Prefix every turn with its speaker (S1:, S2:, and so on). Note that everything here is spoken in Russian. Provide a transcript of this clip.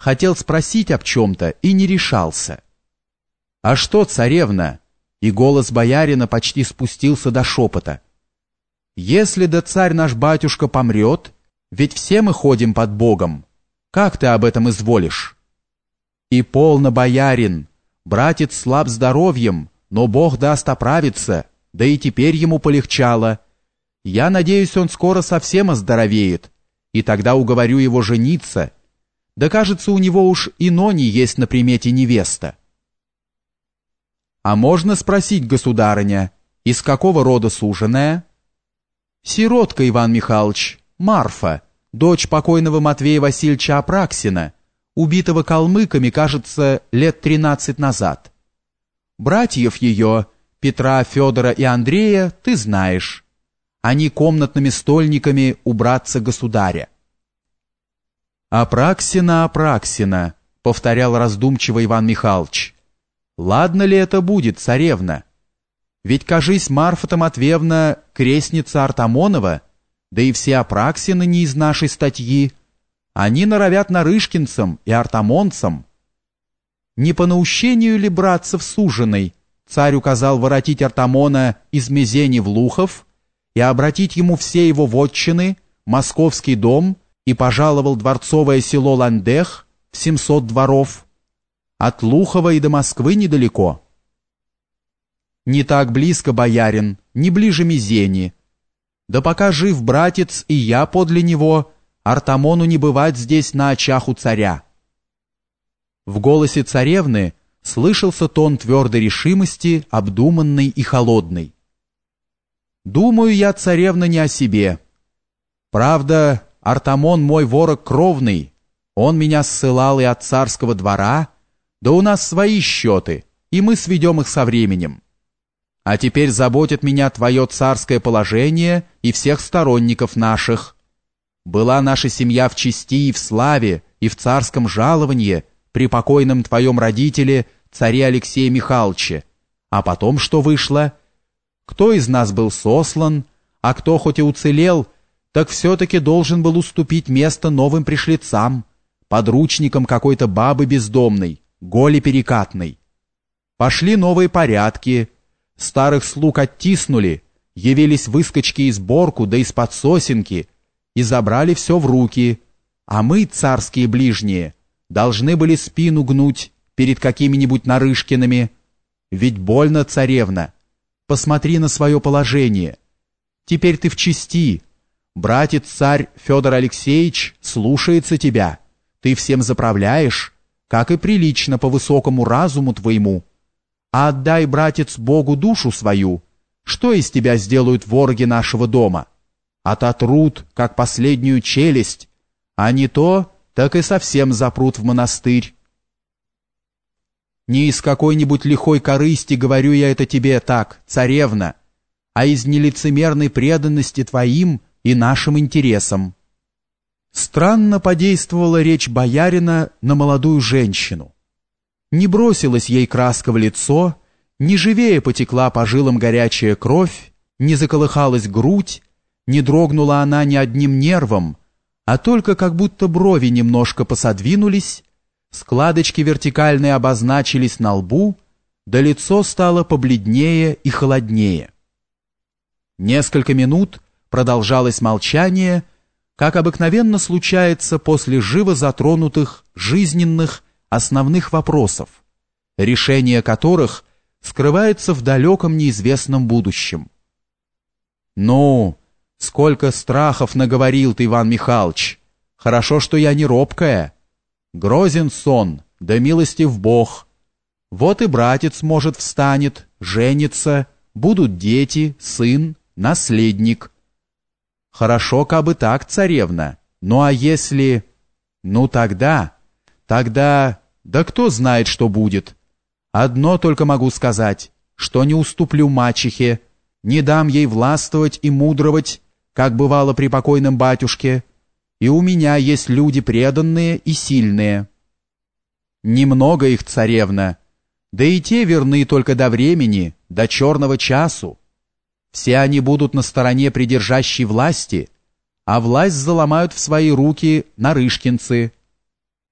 S1: хотел спросить об чем-то и не решался. «А что, царевна?» И голос боярина почти спустился до шепота. «Если да царь наш батюшка помрет, ведь все мы ходим под Богом, как ты об этом изволишь?» «И полно, боярин, братец слаб здоровьем, но Бог даст оправиться, да и теперь ему полегчало. Я надеюсь, он скоро совсем оздоровеет, и тогда уговорю его жениться. Да кажется, у него уж и Нони есть на примете невеста. А можно спросить, государыня, из какого рода суженая? Сиротка, Иван Михайлович, Марфа, дочь покойного Матвея Васильевича Апраксина, убитого калмыками, кажется, лет тринадцать назад. Братьев ее, Петра, Федора и Андрея, ты знаешь. Они комнатными стольниками у братца государя. «Апраксина, Апраксина», — повторял раздумчиво Иван Михайлович. «Ладно ли это будет, царевна? Ведь, кажись, Марфа Матвеевна крестница Артамонова, да и все Апраксины не из нашей статьи. Они норовят нарышкинцам и артамонцам, не по наущению ли братцев суженой царь указал воротить Артамона из Мезени в Лухов и обратить ему все его вотчины, московский дом и пожаловал дворцовое село Ландех в 700 дворов. От Лухова и до Москвы недалеко. Не так близко, боярин, не ближе Мезени. Да пока жив братец и я подле него, Артамону не бывать здесь на очах у царя. В голосе царевны слышался тон твердой решимости, обдуманный и холодный. «Думаю я, царевна, не о себе. Правда, Артамон мой ворог кровный, он меня ссылал и от царского двора, да у нас свои счеты, и мы сведем их со временем. А теперь заботит меня твое царское положение и всех сторонников наших. Была наша семья в чести и в славе, и в царском жаловании, при покойном твоем родителе, царе Алексее Михайловиче. А потом что вышло? Кто из нас был сослан, а кто хоть и уцелел, так все-таки должен был уступить место новым пришлицам, подручникам какой-то бабы бездомной, голи перекатной. Пошли новые порядки, старых слуг оттиснули, явились выскочки из борку да из-под сосенки и забрали все в руки, а мы, царские ближние, должны были спину гнуть перед какими-нибудь Нарышкиными. Ведь больно, царевна. Посмотри на свое положение. Теперь ты в чести. Братец-царь Федор Алексеевич слушается тебя. Ты всем заправляешь, как и прилично по высокому разуму твоему. А отдай, братец, Богу душу свою. Что из тебя сделают вороги нашего дома? Ототрут, как последнюю челюсть, а не то так и совсем запрут в монастырь. Не из какой-нибудь лихой корысти говорю я это тебе так, царевна, а из нелицемерной преданности твоим и нашим интересам. Странно подействовала речь боярина на молодую женщину. Не бросилась ей краска в лицо, не живее потекла по жилам горячая кровь, не заколыхалась грудь, не дрогнула она ни одним нервом, а только как будто брови немножко посодвинулись, складочки вертикальные обозначились на лбу, да лицо стало побледнее и холоднее. Несколько минут продолжалось молчание, как обыкновенно случается после живо затронутых жизненных основных вопросов, решение которых скрывается в далеком неизвестном будущем. «Ну, Сколько страхов наговорил ты, Иван Михайлович. Хорошо, что я не робкая. Грозен сон, да милостив Бог. Вот и братец, может, встанет, женится, будут дети, сын, наследник. Хорошо, кабы так, царевна. Ну а если... Ну тогда... Тогда... Да кто знает, что будет. Одно только могу сказать, что не уступлю мачехе, не дам ей властвовать и мудровать, как бывало при покойном батюшке, и у меня есть люди преданные и сильные. Немного их, царевна, да и те верны только до времени, до черного часу. Все они будут на стороне придержащей власти, а власть заломают в свои руки нарышкинцы –